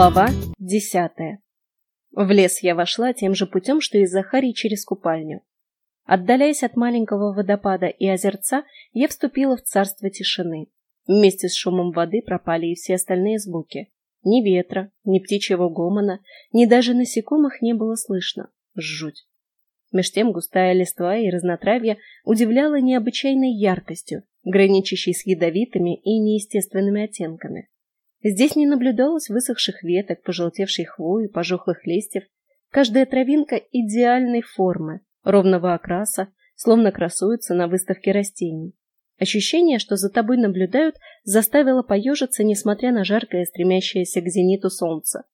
Глава десятая. В лес я вошла тем же путем, что и Захарий через купальню. Отдаляясь от маленького водопада и озерца, я вступила в царство тишины. Вместе с шумом воды пропали и все остальные звуки. Ни ветра, ни птичьего гомона, ни даже насекомых не было слышно. Жуть. Меж тем густая листва и разнотравье удивляла необычайной яркостью, граничащей с ядовитыми и неестественными оттенками. Здесь не наблюдалось высохших веток, пожелтевшей хвои, пожухлых листьев. Каждая травинка идеальной формы, ровного окраса, словно красуется на выставке растений. Ощущение, что за тобой наблюдают, заставило поежиться, несмотря на жаркое, стремящееся к зениту солнце.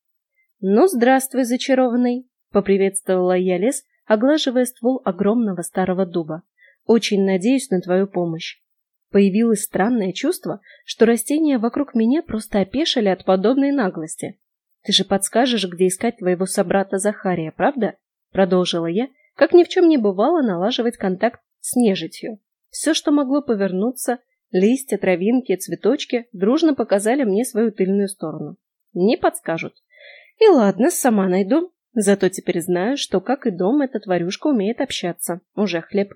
«Ну, здравствуй, зачарованный!» — поприветствовала я лес, оглаживая ствол огромного старого дуба. «Очень надеюсь на твою помощь». Появилось странное чувство, что растения вокруг меня просто опешили от подобной наглости. «Ты же подскажешь, где искать твоего собрата Захария, правда?» Продолжила я, как ни в чем не бывало налаживать контакт с нежитью. Все, что могло повернуться, листья, травинки, цветочки, дружно показали мне свою тыльную сторону. Не подскажут. И ладно, сама найду. Зато теперь знаю, что, как и дом, эта тварюшка умеет общаться. Уже хлеб.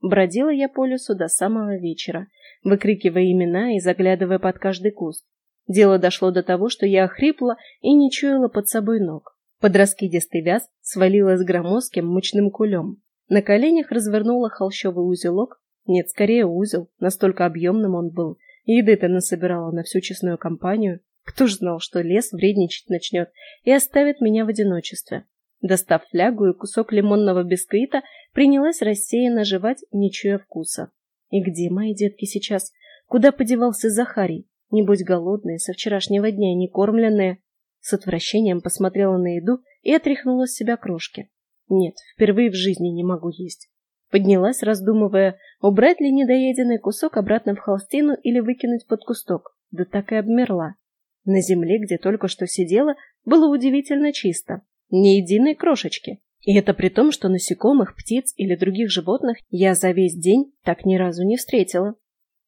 Бродила я по лесу до самого вечера, выкрикивая имена и заглядывая под каждый куст. Дело дошло до того, что я охрипла и не чуяла под собой ног. Под раскидистый вяз свалилась громоздким мучным кулем. На коленях развернула холщовый узелок. Нет, скорее узел, настолько объемным он был. Еды-то насобирала на всю честную компанию. Кто ж знал, что лес вредничать начнет и оставит меня в одиночестве. Достав флягу и кусок лимонного бисквита, принялась рассеянно жевать, не чуя вкуса. И где мои детки сейчас? Куда подевался Захарий? Небудь голодные, со вчерашнего дня не кормленные. С отвращением посмотрела на еду и отряхнула с себя крошки. Нет, впервые в жизни не могу есть. Поднялась, раздумывая, убрать ли недоеденный кусок обратно в холстину или выкинуть под кусток. Да так и обмерла. На земле, где только что сидела, было удивительно чисто. Ни единой крошечки. И это при том, что насекомых, птиц или других животных я за весь день так ни разу не встретила.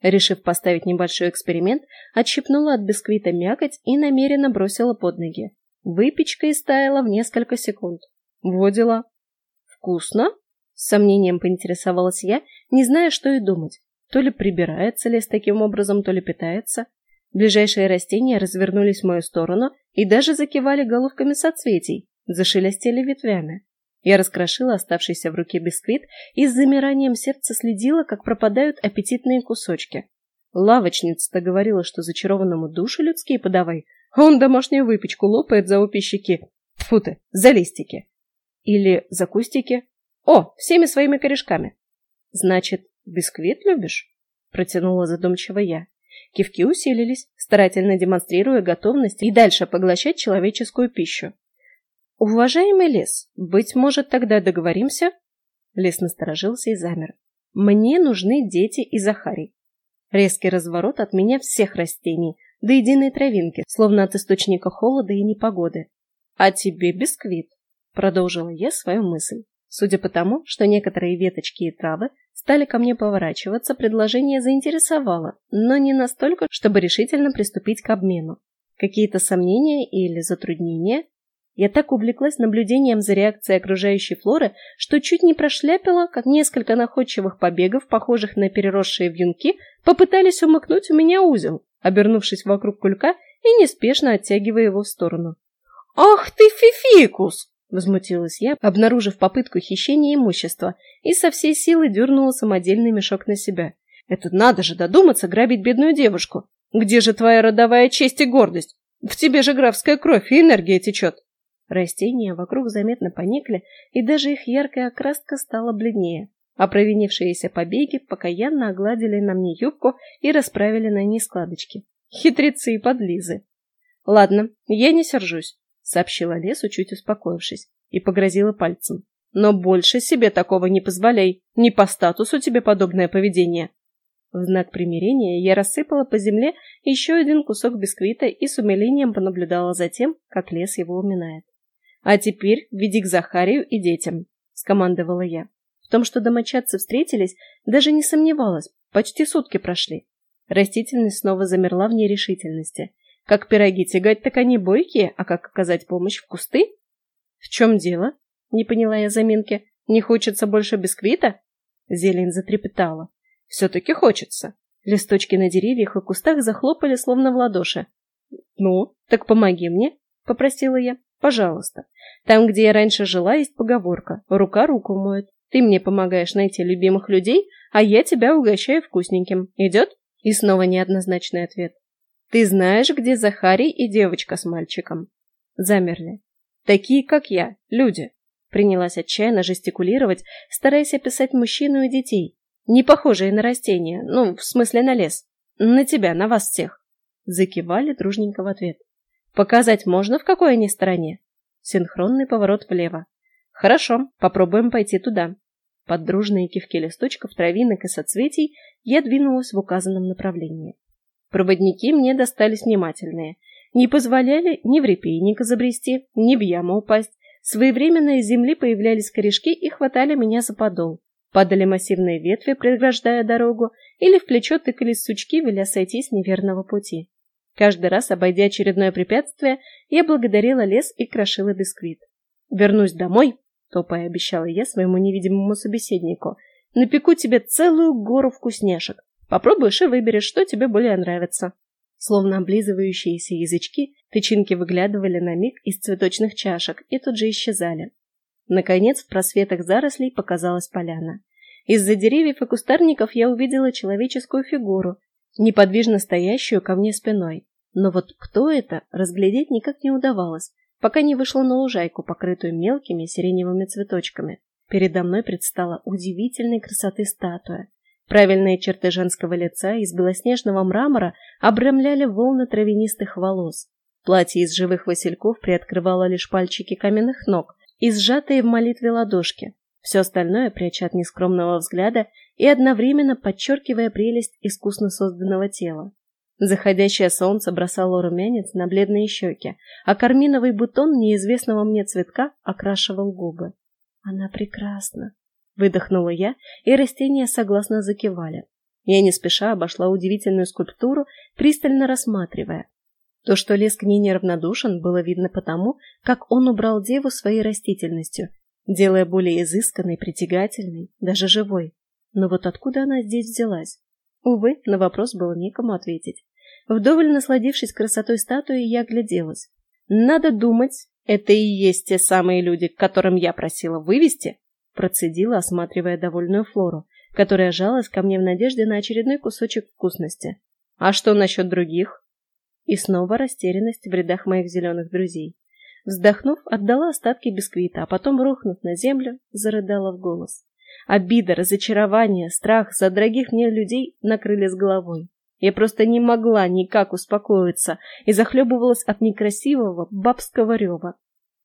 Решив поставить небольшой эксперимент, отщипнула от бисквита мякоть и намеренно бросила под ноги. Выпечка истаяла в несколько секунд. Вот дела. «Вкусно?» С сомнением поинтересовалась я, не зная, что и думать. То ли прибирается лес таким образом, то ли питается. Ближайшие растения развернулись в мою сторону и даже закивали головками соцветий, зашелестели ветвями. Я раскрошила оставшийся в руке бисквит и с замиранием сердца следила, как пропадают аппетитные кусочки. Лавочница-то говорила, что зачарованному души людские подавай, а он домашнюю выпечку лопает за обе щеки. Тьфу ты, за листики. Или за кустики. О, всеми своими корешками. Значит, бисквит любишь? Протянула задумчиво я. Кивки усилились, старательно демонстрируя готовность и дальше поглощать человеческую пищу. «Уважаемый лес, быть может, тогда договоримся?» Лес насторожился и замер. «Мне нужны дети и Захарий». Резкий разворот от меня всех растений, до единой травинки, словно от источника холода и непогоды. «А тебе бисквит», — продолжила я свою мысль. Судя по тому, что некоторые веточки и травы стали ко мне поворачиваться, предложение заинтересовало, но не настолько, чтобы решительно приступить к обмену. Какие-то сомнения или затруднения я так увлеклась наблюдением за реакцией окружающей флоры, что чуть не прошляпила, как несколько находчивых побегов, похожих на переросшие вьюнки, попытались умыкнуть у меня узел, обернувшись вокруг кулька и неспешно оттягивая его в сторону. «Ах ты, фификус!» — возмутилась я, обнаружив попытку хищения имущества, и со всей силы дернула самодельный мешок на себя. «Это надо же додуматься грабить бедную девушку! Где же твоя родовая честь и гордость? В тебе же графская кровь и энергия течет!» Растения вокруг заметно поникли, и даже их яркая окраска стала бледнее, а провинившиеся побеги покаянно огладили на мне юбку и расправили на ней складочки. Хитрецы и подлизы. «Ладно, я не сержусь», — сообщила Лесу, чуть успокоившись, и погрозила пальцем. «Но больше себе такого не позволяй. Не по статусу тебе подобное поведение». В знак примирения я рассыпала по земле еще один кусок бисквита и с умилением понаблюдала за тем, как лес его уминает. «А теперь веди к Захарию и детям», — скомандовала я. В том, что домочадцы встретились, даже не сомневалась. Почти сутки прошли. Растительность снова замерла в нерешительности. Как пироги тягать, так они бойкие, а как оказать помощь в кусты? В чем дело? Не поняла я заминки. Не хочется больше бисквита? Зелень затрепетала. Все-таки хочется. Листочки на деревьях и кустах захлопали, словно в ладоши. «Ну, так помоги мне», — попросила я. «Пожалуйста. Там, где я раньше жила, есть поговорка. Рука руку моет. Ты мне помогаешь найти любимых людей, а я тебя угощаю вкусненьким. Идет?» И снова неоднозначный ответ. «Ты знаешь, где Захарий и девочка с мальчиком?» Замерли. «Такие, как я, люди». Принялась отчаянно жестикулировать, стараясь описать мужчину и детей. Не похожие на растения, ну, в смысле на лес. На тебя, на вас всех. Закивали дружненько в ответ. Показать можно, в какой они стороне? Синхронный поворот влево. Хорошо, попробуем пойти туда. Под дружные кивки листочков, травинок и соцветий я двинулась в указанном направлении. Проводники мне достались внимательные. Не позволяли ни в репейник забрести, ни в яму упасть. Своевременно из земли появлялись корешки и хватали меня за подол. Падали массивные ветви, преграждая дорогу, или в плечо тыкались сучки, веля сойти с неверного пути. Каждый раз, обойдя очередное препятствие, я благодарила лес и крошила бисквит. «Вернусь домой», — топая обещала я своему невидимому собеседнику, «напеку тебе целую гору вкусняшек. Попробуешь и выберешь, что тебе более нравится». Словно облизывающиеся язычки, тычинки выглядывали на миг из цветочных чашек и тут же исчезали. Наконец, в просветах зарослей показалась поляна. Из-за деревьев и кустарников я увидела человеческую фигуру, неподвижно стоящую ко мне спиной. Но вот кто это, разглядеть никак не удавалось, пока не вышла на лужайку, покрытую мелкими сиреневыми цветочками. Передо мной предстала удивительной красоты статуя. Правильные черты женского лица из белоснежного мрамора обрамляли волны травянистых волос. Платье из живых васильков приоткрывало лишь пальчики каменных ног, и сжатые в молитве ладошки, все остальное пряча от нескромного взгляда и одновременно подчеркивая прелесть искусно созданного тела. Заходящее солнце бросало румянец на бледные щеки, а карминовый бутон неизвестного мне цветка окрашивал губы. «Она прекрасна!» — выдохнула я, и растения согласно закивали. Я не спеша обошла удивительную скульптуру, пристально рассматривая. То, что лес к ней неравнодушен, было видно потому, как он убрал деву своей растительностью, делая более изысканной, притягательной, даже живой. Но вот откуда она здесь взялась? Увы, на вопрос было некому ответить. Вдоволь насладившись красотой статуи, я огляделась. Надо думать, это и есть те самые люди, к которым я просила вывести, процедила, осматривая довольную флору, которая жалась ко мне в надежде на очередной кусочек вкусности. А что насчет других? И снова растерянность в рядах моих зеленых друзей. Вздохнув, отдала остатки бисквита, а потом, рухнув на землю, зарыдала в голос. Обида, разочарование, страх за дорогих мне людей накрыли с головой. Я просто не могла никак успокоиться и захлебывалась от некрасивого бабского рева.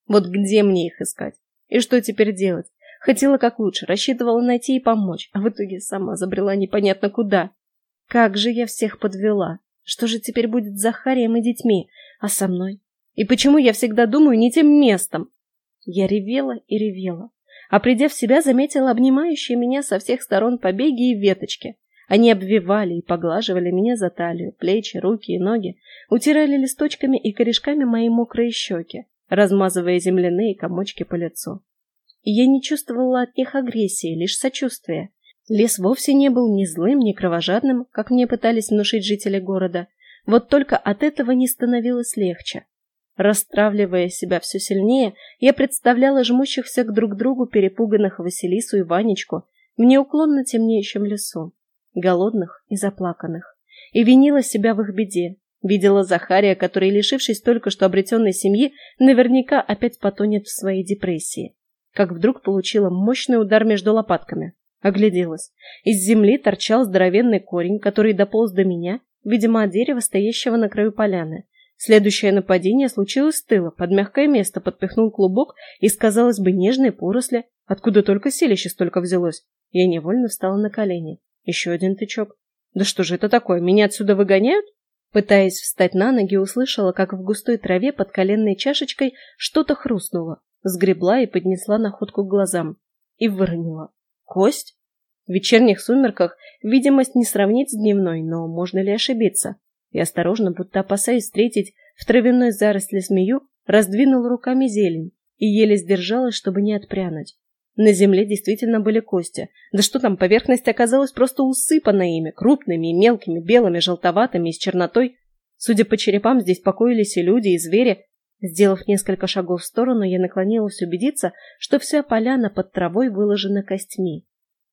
Вот где мне их искать? И что теперь делать? Хотела как лучше, рассчитывала найти и помочь, а в итоге сама забрела непонятно куда. Как же я всех подвела! Что же теперь будет с Захарием и детьми? А со мной? И почему я всегда думаю не тем местом? Я ревела и ревела. А придя в себя, заметила обнимающие меня со всех сторон побеги и веточки. Они обвивали и поглаживали меня за талию, плечи, руки и ноги, утирали листочками и корешками мои мокрые щеки, размазывая земляные комочки по лицу. И я не чувствовала от них агрессии, лишь сочувствия. Лес вовсе не был ни злым, ни кровожадным, как мне пытались внушить жители города. Вот только от этого не становилось легче. Растравливая себя все сильнее, я представляла жмущихся к друг другу перепуганных Василису и Ванечку в неуклонно темнеющем лесу, голодных и заплаканных, и винила себя в их беде. Видела Захария, который, лишившись только что обретенной семьи, наверняка опять потонет в своей депрессии. Как вдруг получила мощный удар между лопатками. Огляделась. Из земли торчал здоровенный корень, который дополз до меня, видимо, от дерева, стоящего на краю поляны. Следующее нападение случилось с тыла, под мягкое место подпихнул клубок из, казалось бы, нежной поросли, откуда только селище столько взялось. Я невольно встала на колени. Еще один тычок. Да что же это такое, меня отсюда выгоняют? Пытаясь встать на ноги, услышала, как в густой траве под коленной чашечкой что-то хрустнуло. Сгребла и поднесла находку к глазам. И выронила. Кость? В вечерних сумерках видимость не сравнить с дневной, но можно ли ошибиться? И осторожно, будто опасаясь встретить в травяной заросли змею, раздвинул руками зелень и еле сдержалась, чтобы не отпрянуть. На земле действительно были кости. Да что там, поверхность оказалась просто усыпана ими, крупными и мелкими, белыми, желтоватыми и с чернотой. Судя по черепам, здесь покоились и люди, и звери. Сделав несколько шагов в сторону, я наклонилась убедиться, что вся поляна под травой выложена костьми.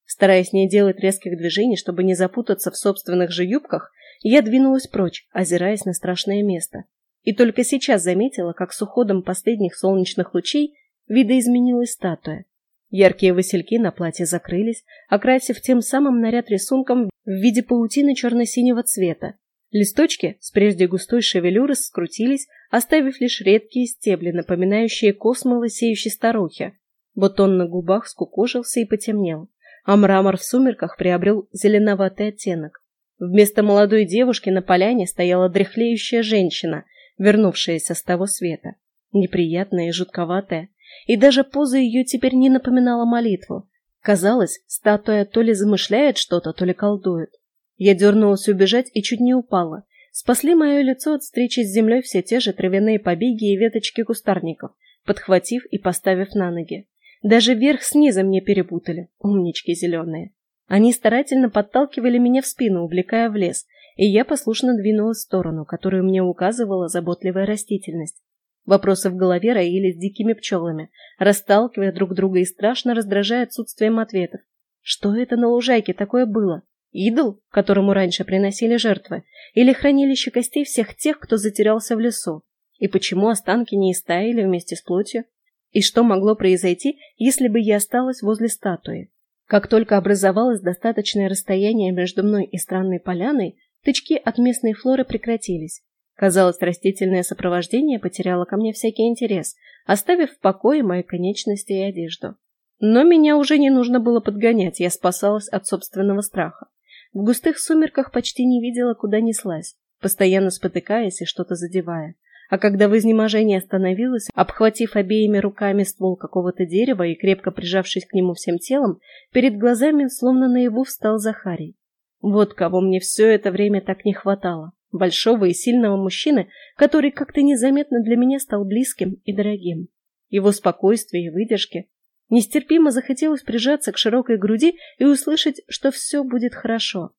Стараясь не делать резких движений, чтобы не запутаться в собственных же юбках, я двинулась прочь, озираясь на страшное место. И только сейчас заметила, как с уходом последних солнечных лучей видоизменилась статуя. Яркие васильки на платье закрылись, окрасив тем самым наряд рисунком в виде паутины черно-синего цвета. Листочки с прежде густой шевелюры скрутились, оставив лишь редкие стебли, напоминающие космы лысеющей старухи. Бутон на губах скукожился и потемнел, а мрамор в сумерках приобрел зеленоватый оттенок. Вместо молодой девушки на поляне стояла дряхлеющая женщина, вернувшаяся с того света. Неприятная и жутковатая, и даже поза ее теперь не напоминала молитву. Казалось, статуя то ли замышляет что-то, то ли колдует. Я дернулась убежать и чуть не упала. Спасли мое лицо от встречи с землей все те же травяные побеги и веточки кустарников, подхватив и поставив на ноги. Даже верх с низом мне перепутали, умнички зеленые. Они старательно подталкивали меня в спину, увлекая в лес, и я послушно двинулась в сторону, которую мне указывала заботливая растительность. Вопросы в голове роились дикими пчелами, расталкивая друг друга и страшно раздражая отсутствием ответов. Что это на лужайке такое было? Идол, которому раньше приносили жертвы? Или хранилище костей всех тех, кто затерялся в лесу? И почему останки не истаяли вместе с плотью? И что могло произойти, если бы я осталась возле статуи? Как только образовалось достаточное расстояние между мной и странной поляной, тычки от местной флоры прекратились. Казалось, растительное сопровождение потеряло ко мне всякий интерес, оставив в покое мои конечности и одежду. Но меня уже не нужно было подгонять, я спасалась от собственного страха. В густых сумерках почти не видела, куда неслась, постоянно спотыкаясь и что-то задевая. А когда в изнеможении остановилась, обхватив обеими руками ствол какого-то дерева и крепко прижавшись к нему всем телом, перед глазами словно наяву встал Захарий. Вот кого мне все это время так не хватало большого и сильного мужчины, который как-то незаметно для меня стал близким и дорогим. Его спокойствие и выдержки. Нестерпимо захотелось прижаться к широкой груди и услышать, что все будет хорошо.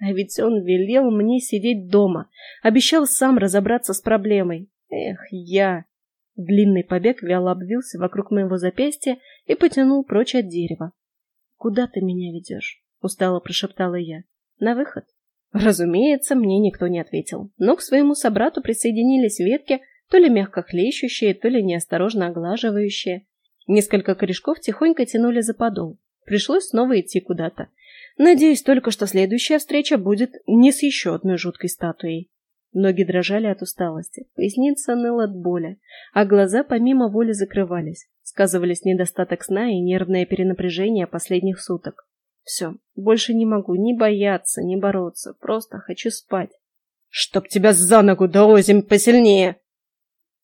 А ведь он велел мне сидеть дома, обещал сам разобраться с проблемой. Эх, я... Длинный побег вяло обвился вокруг моего запястья и потянул прочь от дерева. «Куда ты меня ведешь?» — устало прошептала я. «На выход?» Разумеется, мне никто не ответил, но к своему собрату присоединились ветки, то ли мягко хлещущие, то ли неосторожно оглаживающие. Несколько корешков тихонько тянули за подол. Пришлось снова идти куда-то. Надеюсь только, что следующая встреча будет не с еще одной жуткой статуей. Ноги дрожали от усталости, поясница ныла от боли, а глаза помимо воли закрывались. Сказывались недостаток сна и нервное перенапряжение последних суток. Все, больше не могу ни бояться, ни бороться, просто хочу спать. «Чтоб тебя за ногу да озимь посильнее!»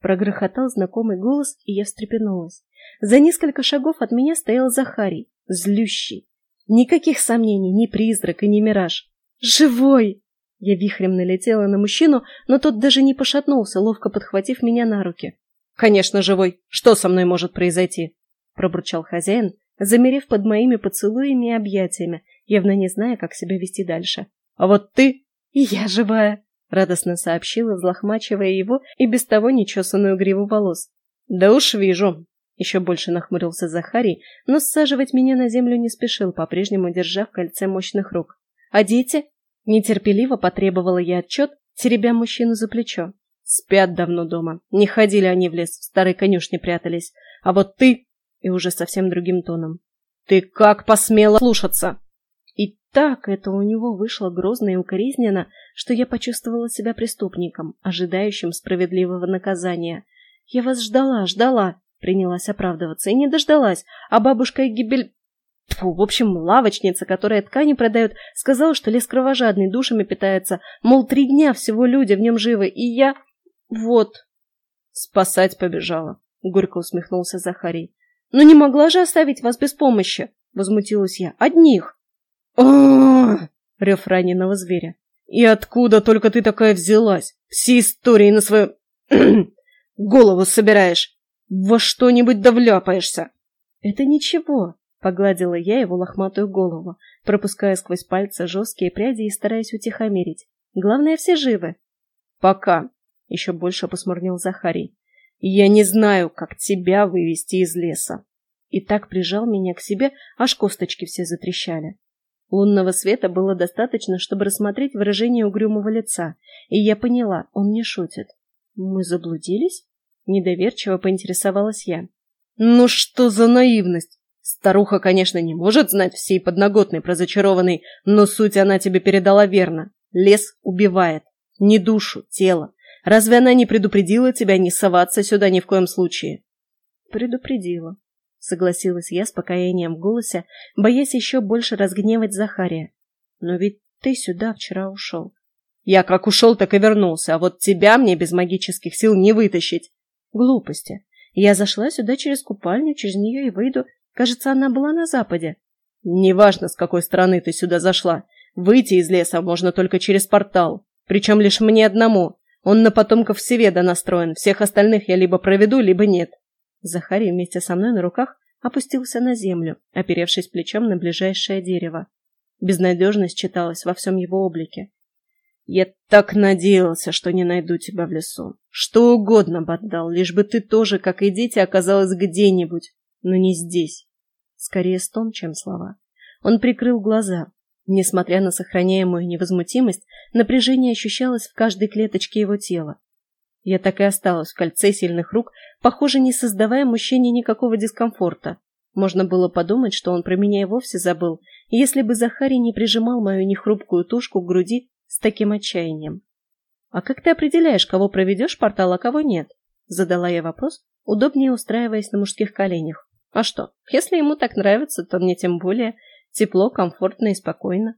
Прогрохотал знакомый голос, и я встрепенулась. За несколько шагов от меня стоял Захарий, злющий. Никаких сомнений, ни призрак и ни мираж. «Живой!» Я вихрем налетела на мужчину, но тот даже не пошатнулся, ловко подхватив меня на руки. «Конечно, живой! Что со мной может произойти?» пробурчал хозяин, замерев под моими поцелуями и объятиями, явно не зная, как себя вести дальше. «А вот ты...» «И я живая!» — радостно сообщила, взлохмачивая его и без того нечесанную гриву волос. «Да уж вижу!» — еще больше нахмурился Захарий, но саживать меня на землю не спешил, по-прежнему держа в кольце мощных рук. «А дети?» — нетерпеливо потребовала я отчет, теребя мужчину за плечо. «Спят давно дома. Не ходили они в лес, в старой конюшне прятались. А вот ты...» и уже совсем другим тоном. «Ты как посмела слушаться?» И так это у него вышло грозно и укоризненно, что я почувствовала себя преступником, ожидающим справедливого наказания. «Я вас ждала, ждала!» Принялась оправдываться и не дождалась, а бабушка Гибель... Тьфу, в общем, лавочница, которая ткани продает, сказала, что лес кровожадный, душами питается, мол, три дня всего люди в нем живы, и я... Вот. Спасать побежала, горько усмехнулся Захарий. Но не могла же оставить вас без помощи, возмутилась я. Одних. О! рев раненого зверя. И откуда только ты такая взялась? Все истории на свою голову собираешь. Во что-нибудь довляпаешься. Это ничего, погладила я его лохматую голову, пропуская сквозь пальцы жесткие пряди и стараясь утихомирить. Главное, все живы. Пока. Еще больше посмурнил Захарий. Я не знаю, как тебя вывести из леса. И так прижал меня к себе, аж косточки все затрещали. Лунного света было достаточно, чтобы рассмотреть выражение угрюмого лица, и я поняла, он не шутит. «Мы заблудились?» Недоверчиво поинтересовалась я. «Ну что за наивность? Старуха, конечно, не может знать всей подноготной про зачарованный, но суть она тебе передала верно. Лес убивает. Не душу, тело. Разве она не предупредила тебя не соваться сюда ни в коем случае?» «Предупредила», согласилась я с покаянием в голосе, боясь еще больше разгневать Захария. Но ведь ты сюда вчера ушел. Я как ушел, так и вернулся, а вот тебя мне без магических сил не вытащить. Глупости. Я зашла сюда через купальню, через нее и выйду. Кажется, она была на западе. Неважно, с какой стороны ты сюда зашла. Выйти из леса можно только через портал. Причем лишь мне одному. Он на потомков Всеведа настроен. Всех остальных я либо проведу, либо нет. Захарий вместе со мной на руках опустился на землю, оперевшись плечом на ближайшее дерево. Безнадежность читалась во всем его облике. «Я так надеялся, что не найду тебя в лесу. Что угодно бы отдал, лишь бы ты тоже, как и дети, оказалась где-нибудь, но не здесь». Скорее стон, чем слова. Он прикрыл глаза. Несмотря на сохраняемую невозмутимость, напряжение ощущалось в каждой клеточке его тела. Я так и осталась в кольце сильных рук, похоже, не создавая мужчине никакого дискомфорта. Можно было подумать, что он про меня и вовсе забыл, если бы Захарий не прижимал мою нехрупкую тушку к груди с таким отчаянием. «А как ты определяешь, кого проведешь портал, а кого нет?» Задала я вопрос, удобнее устраиваясь на мужских коленях. «А что, если ему так нравится, то мне тем более тепло, комфортно и спокойно».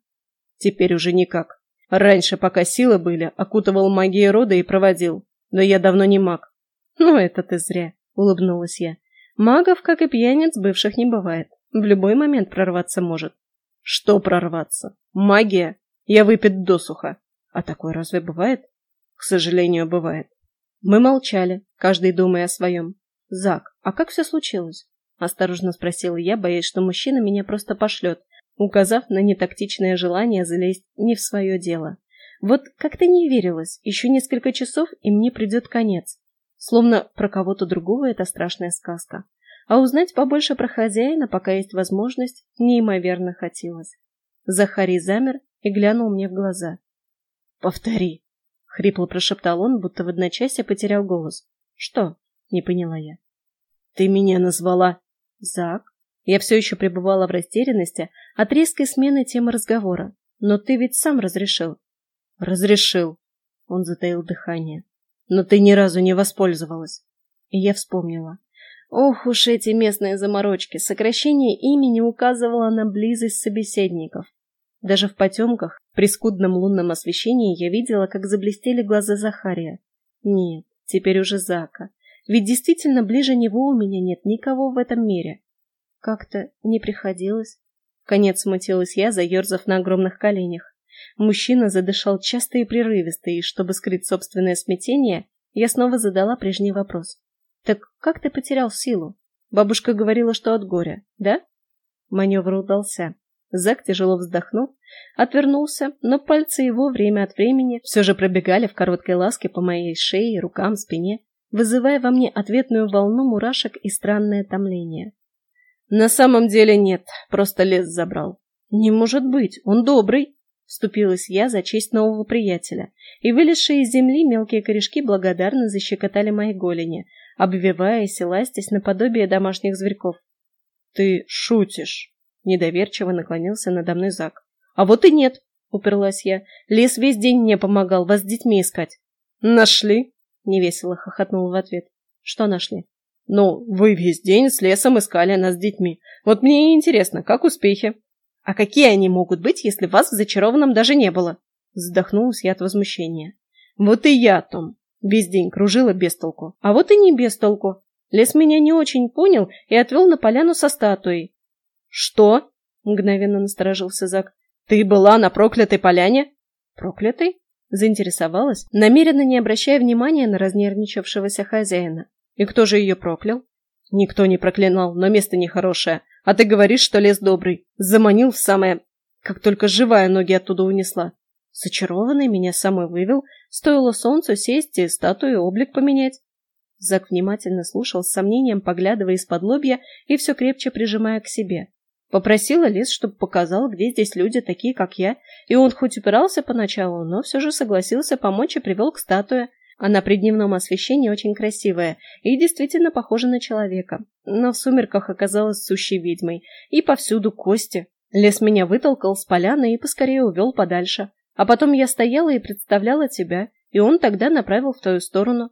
«Теперь уже никак. Раньше, пока силы были, окутывал магией рода и проводил. Но я давно не маг. Ну, это ты зря, улыбнулась я. Магов, как и пьяниц, бывших не бывает. В любой момент прорваться может. Что прорваться? Магия? Я выпит досуха. А такое разве бывает? К сожалению, бывает. Мы молчали, каждый думая о своем. Зак, а как все случилось? Осторожно спросила я, боясь, что мужчина меня просто пошлет, указав на нетактичное желание залезть не в свое дело. Вот как-то не верилось, еще несколько часов, и мне придет конец. Словно про кого-то другого это страшная сказка. А узнать побольше про хозяина, пока есть возможность, неимоверно хотелось. Захарий замер и глянул мне в глаза. «Повтори», — хрипло прошептал он, будто в одночасье потерял голос. «Что?» — не поняла я. «Ты меня назвала...» «Зак?» Я все еще пребывала в растерянности от резкой смены темы разговора. «Но ты ведь сам разрешил. Разрешил. Он затаил дыхание. Но ты ни разу не воспользовалась. И я вспомнила. Ох уж эти местные заморочки. Сокращение имени указывало на близость собеседников. Даже в потемках, при скудном лунном освещении, я видела, как заблестели глаза Захария. Нет, теперь уже Зака. Ведь действительно ближе него у меня нет никого в этом мире. Как-то не приходилось. Конец смутилась я, заерзав на огромных коленях. Мужчина задышал часто и прерывисто, и чтобы скрыть собственное смятение, я снова задала прежний вопрос. «Так как ты потерял силу? Бабушка говорила, что от горя, да?» Маневр удался. Зак тяжело вздохнул, отвернулся, но пальцы его время от времени все же пробегали в короткой ласке по моей шее, рукам, спине, вызывая во мне ответную волну мурашек и странное томление. «На самом деле нет, просто лес забрал». «Не может быть, он добрый!» Вступилась я за честь нового приятеля, и вылезшие из земли мелкие корешки благодарно защекотали мои голени, обвиваясь и ластясь наподобие домашних зверьков. «Ты шутишь?» — недоверчиво наклонился надо мной Зак. «А вот и нет!» — уперлась я. «Лес весь день мне помогал вас с детьми искать». «Нашли?» — невесело хохотнул в ответ. «Что нашли?» «Ну, вы весь день с лесом искали нас с детьми. Вот мне и интересно, как успехи?» А какие они могут быть, если вас в зачарованном даже не было? Вздохнулась я от возмущения. Вот и я, Том, весь день кружила без толку. А вот и не без толку. Лес меня не очень понял и отвел на поляну со статуей. Что? Мгновенно насторожился Зак. Ты была на проклятой поляне? Проклятый? Заинтересовалась, намеренно не обращая внимания на разнервничавшегося хозяина. И кто же ее проклял? Никто не проклинал, но место нехорошее. А ты говоришь, что лес добрый. Заманил в самое... Как только живая ноги оттуда унесла. Зачарованный меня самой вывел, стоило солнцу сесть и статую облик поменять. Зак внимательно слушал, с сомнением поглядывая из-под лобья и все крепче прижимая к себе. Попросила Лис, чтобы показал, где здесь люди такие, как я, и он хоть упирался поначалу, но все же согласился помочь и привел к статуе. Она при дневном освещении очень красивая и действительно похожа на человека, но в сумерках оказалась сущей ведьмой, и повсюду кости. Лес меня вытолкал с поляны и поскорее увел подальше. А потом я стояла и представляла тебя, и он тогда направил в твою сторону.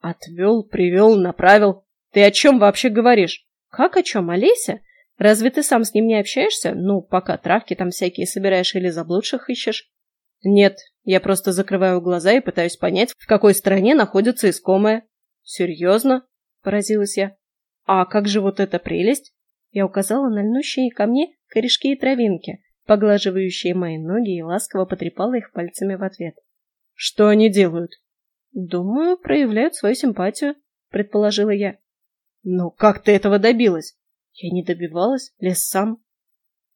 Отвел, привел, направил. Ты о чем вообще говоришь? Как о чем, Олеся? Разве ты сам с ним не общаешься? Ну, пока травки там всякие собираешь или заблудших ищешь? Нет, я просто закрываю глаза и пытаюсь понять, в какой стране находится искомая. Серьезно? Поразилась я. А как же вот эта прелесть? Я указала на льнущие ко мне корешки и травинки, поглаживающие мои ноги и ласково потрепала их пальцами в ответ. Что они делают? Думаю, проявляют свою симпатию, предположила я. Но как ты этого добилась? Я не добивалась, лес сам.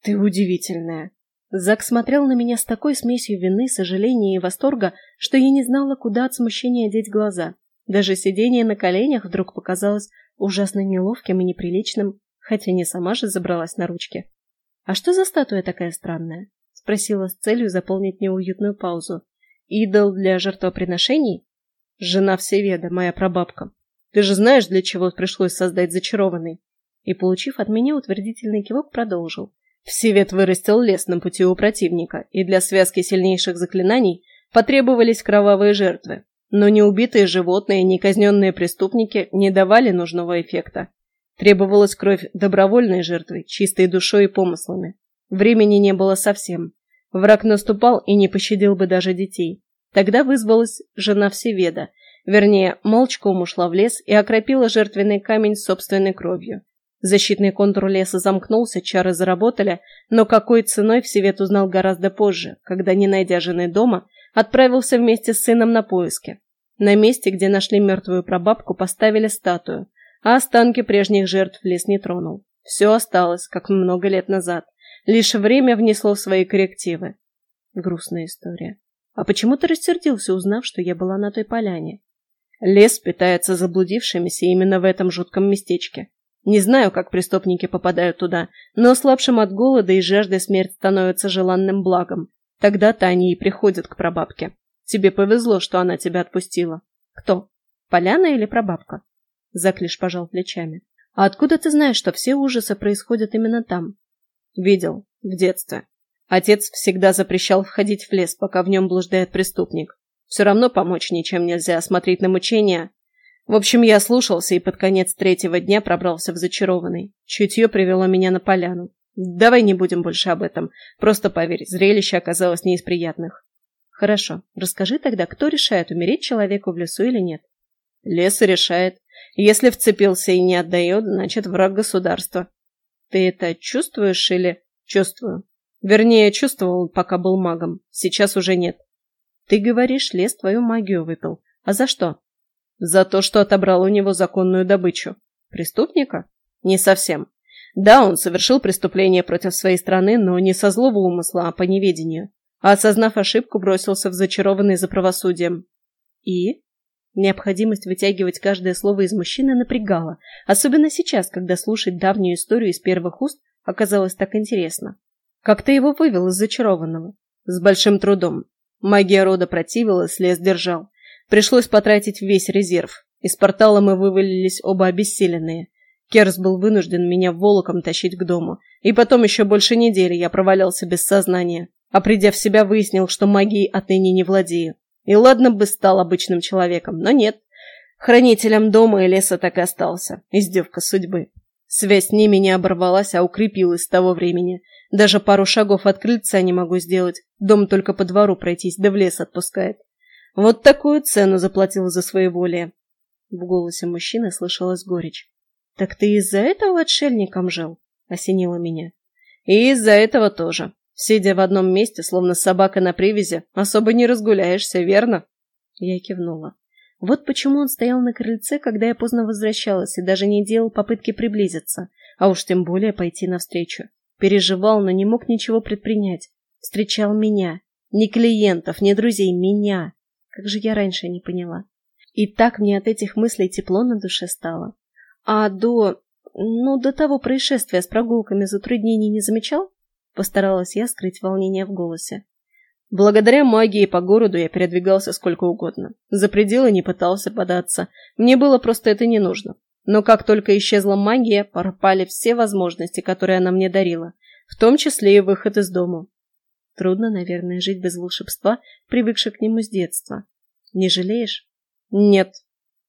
Ты удивительная. Зак смотрел на меня с такой смесью вины, сожаления и восторга, что я не знала, куда от смущения деть глаза. Даже сидение на коленях вдруг показалось ужасно неловким и неприличным, хотя не сама же забралась на ручки. «А что за статуя такая странная?» — спросила с целью заполнить неуютную паузу. «Идол для жертвоприношений?» «Жена Всеведа, моя прабабка. Ты же знаешь, для чего пришлось создать зачарованный?» И, получив от меня утвердительный кивок, продолжил. Всевет вырастил лес на пути у противника, и для связки сильнейших заклинаний потребовались кровавые жертвы. Но ни убитые животные, ни казненные преступники не давали нужного эффекта. Требовалась кровь добровольной жертвы, чистой душой и помыслами. Времени не было совсем. Враг наступал и не пощадил бы даже детей. Тогда вызвалась жена Всеведа, вернее, молчком ушла в лес и окропила жертвенный камень собственной кровью. Защитный контур леса замкнулся, чары заработали, но какой ценой Всевет узнал гораздо позже, когда, не найдя жены дома, отправился вместе с сыном на поиски. На месте, где нашли мертвую прабабку, поставили статую, а останки прежних жертв лес не тронул. Все осталось, как много лет назад. Лишь время внесло свои коррективы. Грустная история. А почему ты рассердился, узнав, что я была на той поляне? Лес питается заблудившимися именно в этом жутком местечке. Не знаю, как преступники попадают туда, но слабшим от голода и жажды смерть становится желанным благом. Тогда-то они и приходят к прабабке. Тебе повезло, что она тебя отпустила. Кто? Поляна или прабабка? Заклиш пожал плечами. А откуда ты знаешь, что все ужасы происходят именно там? Видел. В детстве. Отец всегда запрещал входить в лес, пока в нем блуждает преступник. Все равно помочь ничем нельзя, смотреть на мучения, в общем, я слушался и под конец третьего дня пробрался в зачарованный. Чутье привело меня на поляну. Давай не будем больше об этом. Просто поверь, зрелище оказалось не из приятных. Хорошо. Расскажи тогда, кто решает, умереть человеку в лесу или нет? Лес решает. Если вцепился и не отдает, значит враг государства. Ты это чувствуешь или... Чувствую. Вернее, чувствовал, пока был магом. Сейчас уже нет. Ты говоришь, лес твою магию выпил. А за что? За то, что отобрал у него законную добычу. Преступника? Не совсем. Да, он совершил преступление против своей страны, но не со злого умысла, а по неведению. А осознав ошибку, бросился в зачарованный за правосудием. И? Необходимость вытягивать каждое слово из мужчины напрягала, особенно сейчас, когда слушать давнюю историю из первых уст оказалось так интересно. Как ты его вывел из зачарованного? С большим трудом. Магия рода противилась, лес держал. Пришлось потратить весь резерв. Из портала мы вывалились оба обессиленные. Керс был вынужден меня волоком тащить к дому. И потом еще больше недели я провалялся без сознания. А придя в себя, выяснил, что магией отныне не владею. И ладно бы стал обычным человеком, но нет. Хранителем дома и леса так и остался. Издевка судьбы. Связь с ними не оборвалась, а укрепилась с того времени. Даже пару шагов от крыльца не могу сделать. Дом только по двору пройтись, да в лес отпускает. Вот такую цену заплатил за своеволие. В голосе мужчины слышалась горечь. «Так ты из-за этого отшельником жил?» — осенило меня. «И из-за этого тоже. Сидя в одном месте, словно собака на привязи, особо не разгуляешься, верно? Я кивнула. Вот почему он стоял на крыльце, когда я поздно возвращалась, и даже не делал попытки приблизиться, а уж тем более пойти навстречу. Переживал, но не мог ничего предпринять. Встречал меня. Не клиентов, не друзей, меня. Как же я раньше не поняла. И так мне от этих мыслей тепло на душе стало. А до... ну, до того происшествия с прогулками затруднений не замечал? Постаралась я скрыть волнение в голосе. Благодаря магии по городу я передвигался сколько угодно. За пределы не пытался податься. Мне было просто это не нужно. Но как только исчезла магия, пропали все возможности, которые она мне дарила, в том числе и выход из дома. Трудно, наверное, жить без волшебства, привыкши к нему с детства. Не жалеешь? Нет.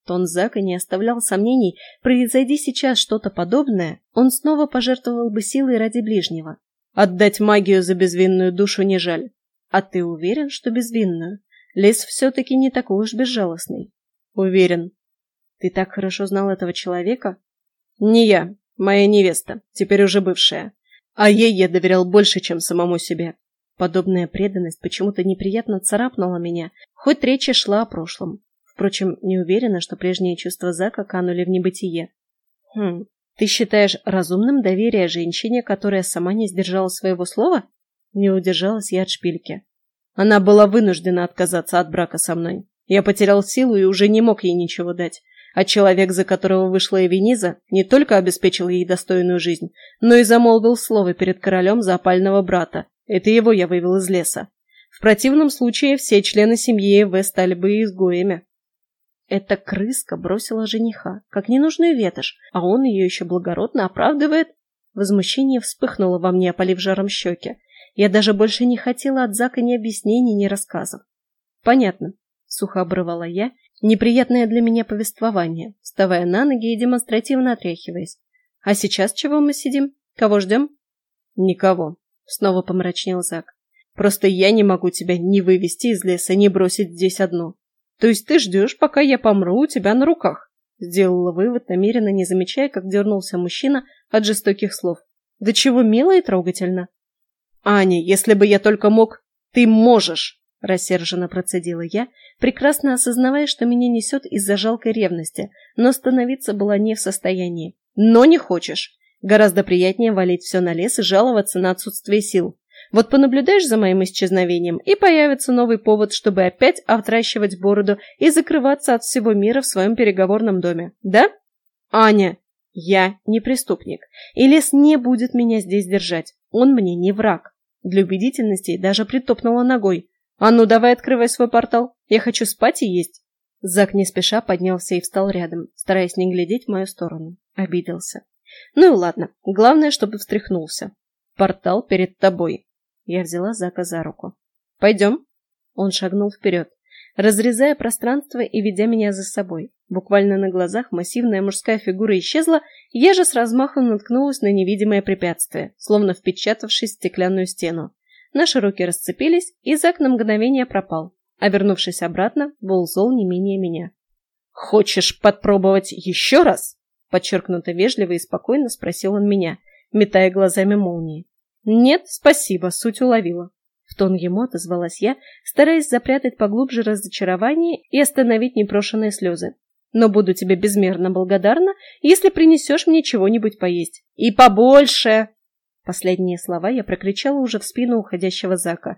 Тон Зака не оставлял сомнений, произойди сейчас что-то подобное, он снова пожертвовал бы силой ради ближнего. Отдать магию за безвинную душу не жаль. А ты уверен, что безвинную? Лес все-таки не такой уж безжалостный. Уверен. Ты так хорошо знал этого человека? Не я, моя невеста, теперь уже бывшая. А ей я доверял больше, чем самому себе. Подобная преданность почему-то неприятно царапнула меня, хоть речь и шла о прошлом. Впрочем, не уверена, что прежние чувства Зака канули в небытие. Хм, ты считаешь разумным доверие женщине, которая сама не сдержала своего слова? Не удержалась я от шпильки. Она была вынуждена отказаться от брака со мной. Я потерял силу и уже не мог ей ничего дать. А человек, за которого вышла Эвениза, не только обеспечил ей достойную жизнь, но и замолвил слово перед королем за опального брата. Это его я вывел из леса. В противном случае все члены семьи Эве стали бы изгоями. Эта крыска бросила жениха, как ненужную ветошь, а он ее еще благородно оправдывает. Возмущение вспыхнуло во мне, опалив жаром щеки. Я даже больше не хотела от Зака ни объяснений, ни рассказов. «Понятно», — сухо обрывала я, неприятное для меня повествование, вставая на ноги и демонстративно отряхиваясь. «А сейчас чего мы сидим? Кого ждем?» «Никого», — снова помрачнел Зак. «Просто я не могу тебя ни вывести из леса, ни бросить здесь одну. То есть ты ждешь, пока я помру у тебя на руках?» Сделала вывод, намеренно не замечая, как дернулся мужчина от жестоких слов. «Да чего мило и трогательно!» «Аня, если бы я только мог...» «Ты можешь!» — рассерженно процедила я, прекрасно осознавая, что меня несет из-за жалкой ревности, но остановиться была не в состоянии. «Но не хочешь!» Гораздо приятнее валить все на лес и жаловаться на отсутствие сил. Вот понаблюдаешь за моим исчезновением, и появится новый повод, чтобы опять отращивать бороду и закрываться от всего мира в своем переговорном доме. Да? Аня, я не преступник, и лес не будет меня здесь держать. Он мне не враг. Для убедительности даже притопнула ногой. «А ну, давай открывай свой портал. Я хочу спать и есть». Зак не спеша поднялся и встал рядом, стараясь не глядеть в мою сторону. Обиделся. «Ну и ладно. Главное, чтобы встряхнулся. Портал перед тобой». Я взяла Зака за руку. «Пойдем». Он шагнул вперед, разрезая пространство и ведя меня за собой. Буквально на глазах массивная мужская фигура исчезла, я же с размахом наткнулась на невидимое препятствие, словно впечатавшись в стеклянную стену. Наши руки расцепились, и Зак на мгновение пропал, а вернувшись обратно, был зол не менее меня. «Хочешь подпробовать еще раз?» Подчеркнуто вежливо и спокойно спросил он меня, метая глазами молнии. «Нет, спасибо, суть уловила». В тон ему отозвалась я, стараясь запрятать поглубже разочарование и остановить непрошенные слезы но буду тебе безмерно благодарна, если принесешь мне чего-нибудь поесть. И побольше!» Последние слова я прокричала уже в спину уходящего Зака.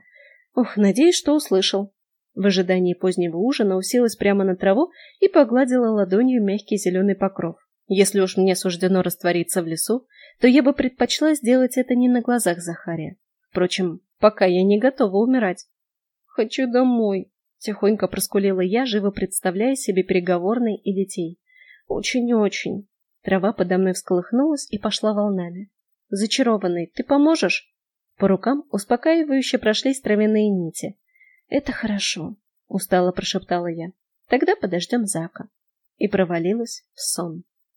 Ух, надеюсь, что услышал. В ожидании позднего ужина уселась прямо на траву и погладила ладонью мягкий зеленый покров. Если уж мне суждено раствориться в лесу, то я бы предпочла сделать это не на глазах Захария. Впрочем, пока я не готова умирать. «Хочу домой», Тихонько проскулила я, живо представляя себе переговорной и детей. Очень-очень. Трава подо мной всколыхнулась и пошла волнами. Зачарованный, ты поможешь? По рукам успокаивающе прошлись травяные нити. Это хорошо, устало прошептала я. Тогда подождем Зака. И провалилась в сон.